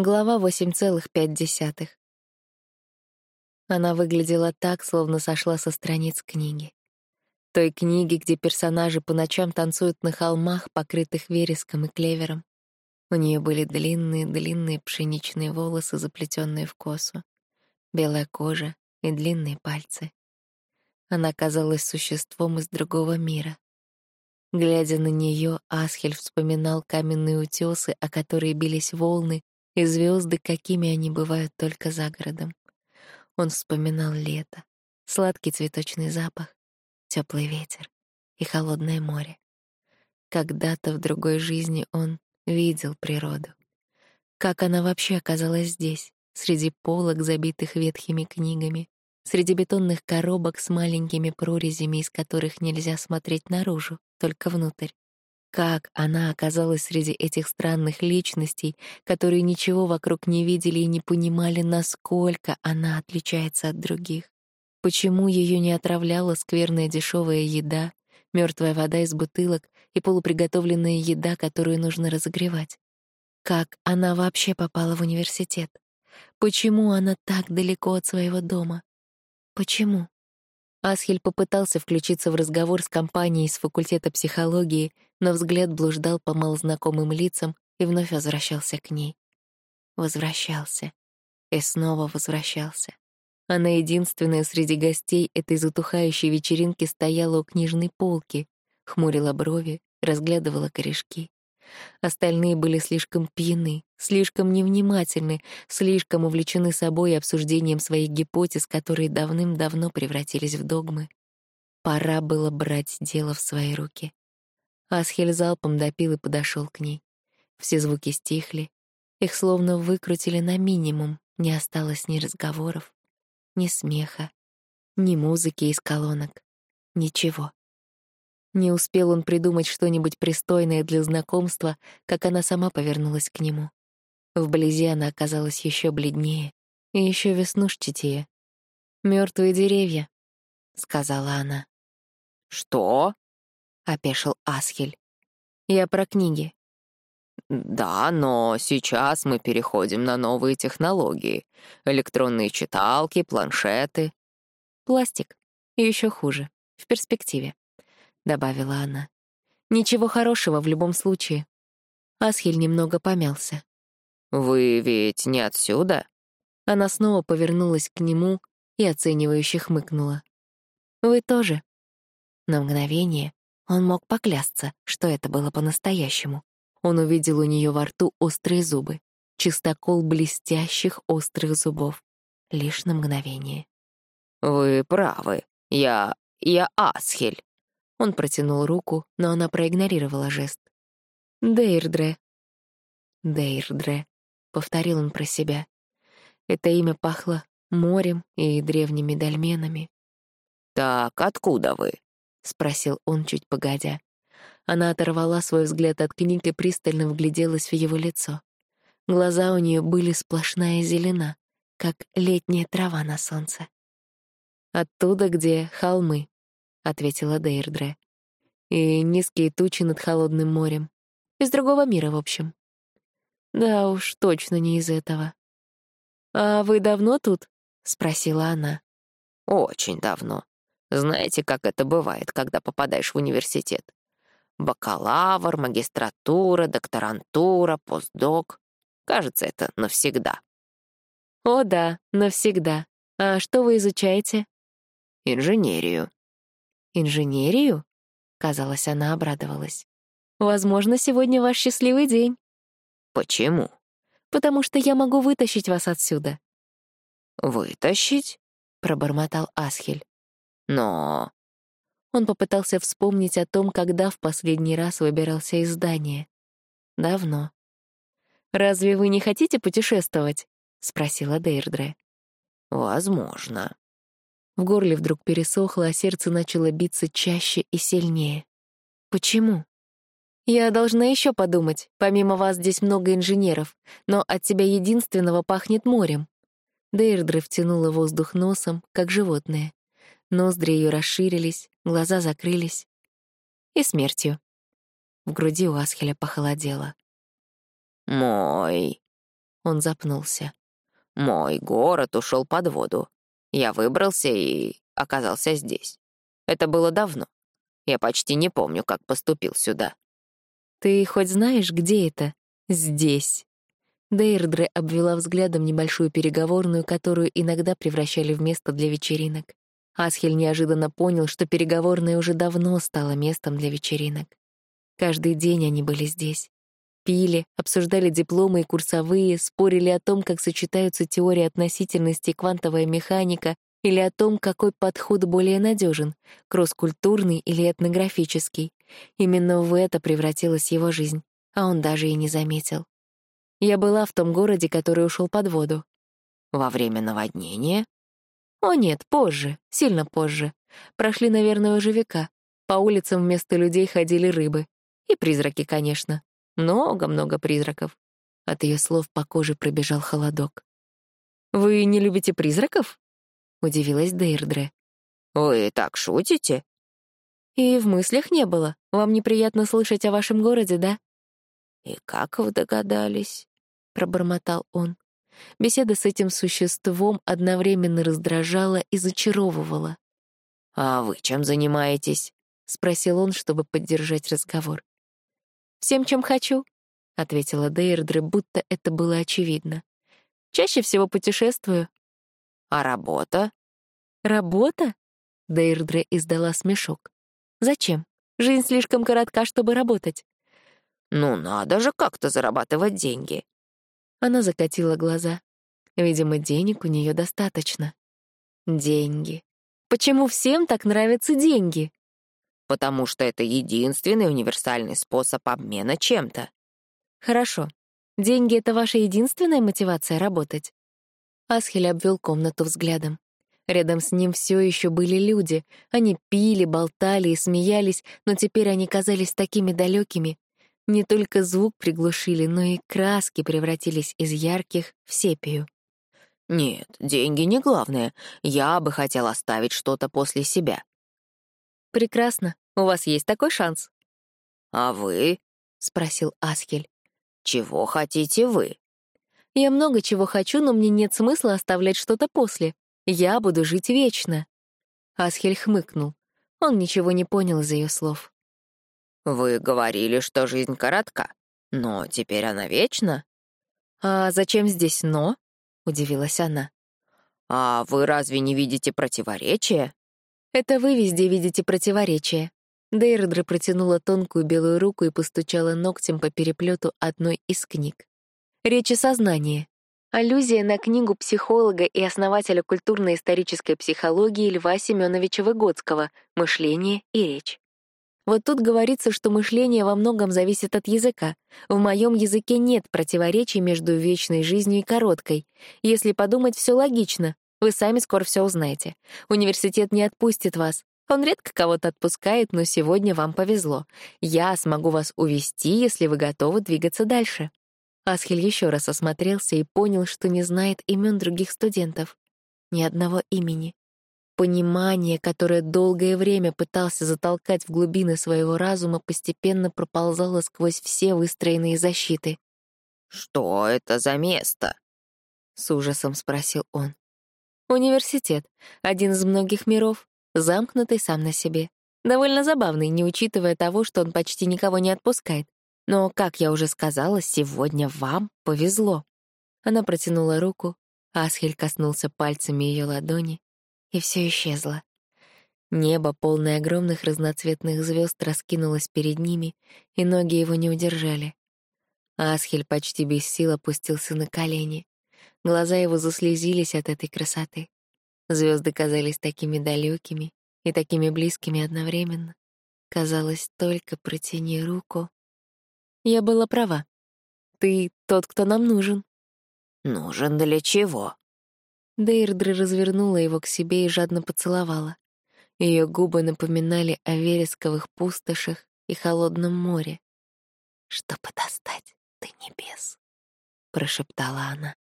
Глава 8,5. Она выглядела так, словно сошла со страниц книги. Той книги, где персонажи по ночам танцуют на холмах, покрытых вереском и клевером. У нее были длинные-длинные пшеничные волосы, заплетенные в косу, белая кожа и длинные пальцы. Она казалась существом из другого мира. Глядя на нее, Асхель вспоминал каменные утесы, о которые бились волны, и звезды, какими они бывают только за городом. Он вспоминал лето, сладкий цветочный запах, теплый ветер и холодное море. Когда-то в другой жизни он видел природу. Как она вообще оказалась здесь, среди полок, забитых ветхими книгами, среди бетонных коробок с маленькими прорезями, из которых нельзя смотреть наружу, только внутрь. Как она оказалась среди этих странных личностей, которые ничего вокруг не видели и не понимали, насколько она отличается от других? Почему ее не отравляла скверная дешевая еда, мертвая вода из бутылок и полуприготовленная еда, которую нужно разогревать? Как она вообще попала в университет? Почему она так далеко от своего дома? Почему? Асхель попытался включиться в разговор с компанией с факультета психологии, но взгляд блуждал по малознакомым лицам и вновь возвращался к ней. Возвращался. И снова возвращался. Она единственная среди гостей этой затухающей вечеринки стояла у книжной полки, хмурила брови, разглядывала корешки. Остальные были слишком пьяны, слишком невнимательны, слишком увлечены собой и обсуждением своих гипотез, которые давным-давно превратились в догмы. Пора было брать дело в свои руки. Асхель залпом допил и подошел к ней. Все звуки стихли. Их словно выкрутили на минимум. Не осталось ни разговоров, ни смеха, ни музыки из колонок. Ничего. Не успел он придумать что-нибудь пристойное для знакомства, как она сама повернулась к нему. Вблизи она оказалась еще бледнее и еще веснушчатее. Мертвые деревья», — сказала она. «Что?» — опешил Асхель. «Я про книги». «Да, но сейчас мы переходим на новые технологии. Электронные читалки, планшеты». «Пластик. И еще хуже. В перспективе», — добавила она. «Ничего хорошего в любом случае». Асхель немного помялся. «Вы ведь не отсюда?» Она снова повернулась к нему и оценивающе хмыкнула. «Вы тоже». На мгновение он мог поклясться, что это было по-настоящему. Он увидел у нее во рту острые зубы, чистокол блестящих острых зубов. Лишь на мгновение. «Вы правы. Я... я Асхель». Он протянул руку, но она проигнорировала жест. «Дейрдре». «Дейрдре», — повторил он про себя. Это имя пахло морем и древними дольменами. «Так откуда вы?» — спросил он чуть погодя. Она оторвала свой взгляд от книг и пристально вгляделась в его лицо. Глаза у нее были сплошная зелена, как летняя трава на солнце. «Оттуда, где холмы», — ответила Дейрдре. «И низкие тучи над холодным морем. Из другого мира, в общем». «Да уж, точно не из этого». «А вы давно тут?» — спросила она. «Очень давно. Знаете, как это бывает, когда попадаешь в университет? Бакалавр, магистратура, докторантура, постдок. Кажется, это навсегда. О да, навсегда. А что вы изучаете? Инженерию. Инженерию? Казалось, она обрадовалась. Возможно, сегодня ваш счастливый день. Почему? Потому что я могу вытащить вас отсюда. Вытащить? Пробормотал Асхель. Но... Он попытался вспомнить о том, когда в последний раз выбирался из здания. Давно. «Разве вы не хотите путешествовать?» — спросила Дейрдре. «Возможно». В горле вдруг пересохло, а сердце начало биться чаще и сильнее. «Почему?» «Я должна еще подумать. Помимо вас здесь много инженеров, но от тебя единственного пахнет морем». Дейрдре втянула воздух носом, как животное. Ноздри ее расширились, глаза закрылись. И смертью. В груди у Асхеля похолодело. «Мой». Он запнулся. Мой город ушел под воду. Я выбрался и оказался здесь. Это было давно. Я почти не помню, как поступил сюда. Ты хоть знаешь, где это? Здесь. Дейрдре обвела взглядом небольшую переговорную, которую иногда превращали в место для вечеринок. Асхель неожиданно понял, что переговорная уже давно стала местом для вечеринок. Каждый день они были здесь. Пили, обсуждали дипломы и курсовые, спорили о том, как сочетаются теория относительности и квантовая механика, или о том, какой подход более надежен — кросс-культурный или этнографический. Именно в это превратилась его жизнь, а он даже и не заметил. Я была в том городе, который ушел под воду. Во время наводнения? О нет, позже, сильно позже. Прошли, наверное, уже века. По улицам вместо людей ходили рыбы. И призраки, конечно. Много-много призраков. От ее слов по коже пробежал холодок. «Вы не любите призраков?» — удивилась Дейрдре. «Вы так шутите?» «И в мыслях не было. Вам неприятно слышать о вашем городе, да?» «И как вы догадались?» — пробормотал он. Беседа с этим существом одновременно раздражала и зачаровывала. «А вы чем занимаетесь?» — спросил он, чтобы поддержать разговор. «Всем, чем хочу», — ответила Дейрдре, будто это было очевидно. «Чаще всего путешествую». «А работа?» «Работа?» — Дейрдре издала смешок. «Зачем? Жизнь слишком коротка, чтобы работать. Ну, надо же как-то зарабатывать деньги. Она закатила глаза. Видимо, денег у нее достаточно. Деньги. Почему всем так нравятся деньги? Потому что это единственный универсальный способ обмена чем-то. Хорошо. Деньги — это ваша единственная мотивация работать? Асхель обвел комнату взглядом. Рядом с ним все еще были люди. Они пили, болтали и смеялись, но теперь они казались такими далекими, не только звук приглушили, но и краски превратились из ярких в сепию. «Нет, деньги не главное. Я бы хотел оставить что-то после себя». «Прекрасно. У вас есть такой шанс». «А вы?» — спросил Аскель. «Чего хотите вы?» «Я много чего хочу, но мне нет смысла оставлять что-то после. Я буду жить вечно». Асхель хмыкнул. Он ничего не понял из ее слов. Вы говорили, что жизнь коротка, но теперь она вечна. А зачем здесь «но»? — удивилась она. А вы разве не видите противоречия? Это вы везде видите противоречия. Дейрдра протянула тонкую белую руку и постучала ногтем по переплету одной из книг. Речи сознания. Аллюзия на книгу психолога и основателя культурно-исторической психологии Льва Семеновича Выгодского «Мышление и речь». Вот тут говорится, что мышление во многом зависит от языка. В моем языке нет противоречий между вечной жизнью и короткой. Если подумать, все логично. Вы сами скоро все узнаете. Университет не отпустит вас. Он редко кого-то отпускает, но сегодня вам повезло. Я смогу вас увести, если вы готовы двигаться дальше. Асхель еще раз осмотрелся и понял, что не знает имен других студентов. Ни одного имени. Понимание, которое долгое время пытался затолкать в глубины своего разума, постепенно проползало сквозь все выстроенные защиты. «Что это за место?» — с ужасом спросил он. «Университет. Один из многих миров, замкнутый сам на себе. Довольно забавный, не учитывая того, что он почти никого не отпускает. Но, как я уже сказала, сегодня вам повезло». Она протянула руку, Асхель коснулся пальцами ее ладони, и все исчезло. Небо, полное огромных разноцветных звезд, раскинулось перед ними, и ноги его не удержали. Асхель почти без сил опустился на колени. Глаза его заслезились от этой красоты. Звезды казались такими далекими и такими близкими одновременно. Казалось, только протяни руку. Я была права. Ты тот, кто нам нужен. Нужен для чего? Дейрдра развернула его к себе и жадно поцеловала. Ее губы напоминали о вересковых пустошах и холодном море. «Чтобы достать до небес», — прошептала она.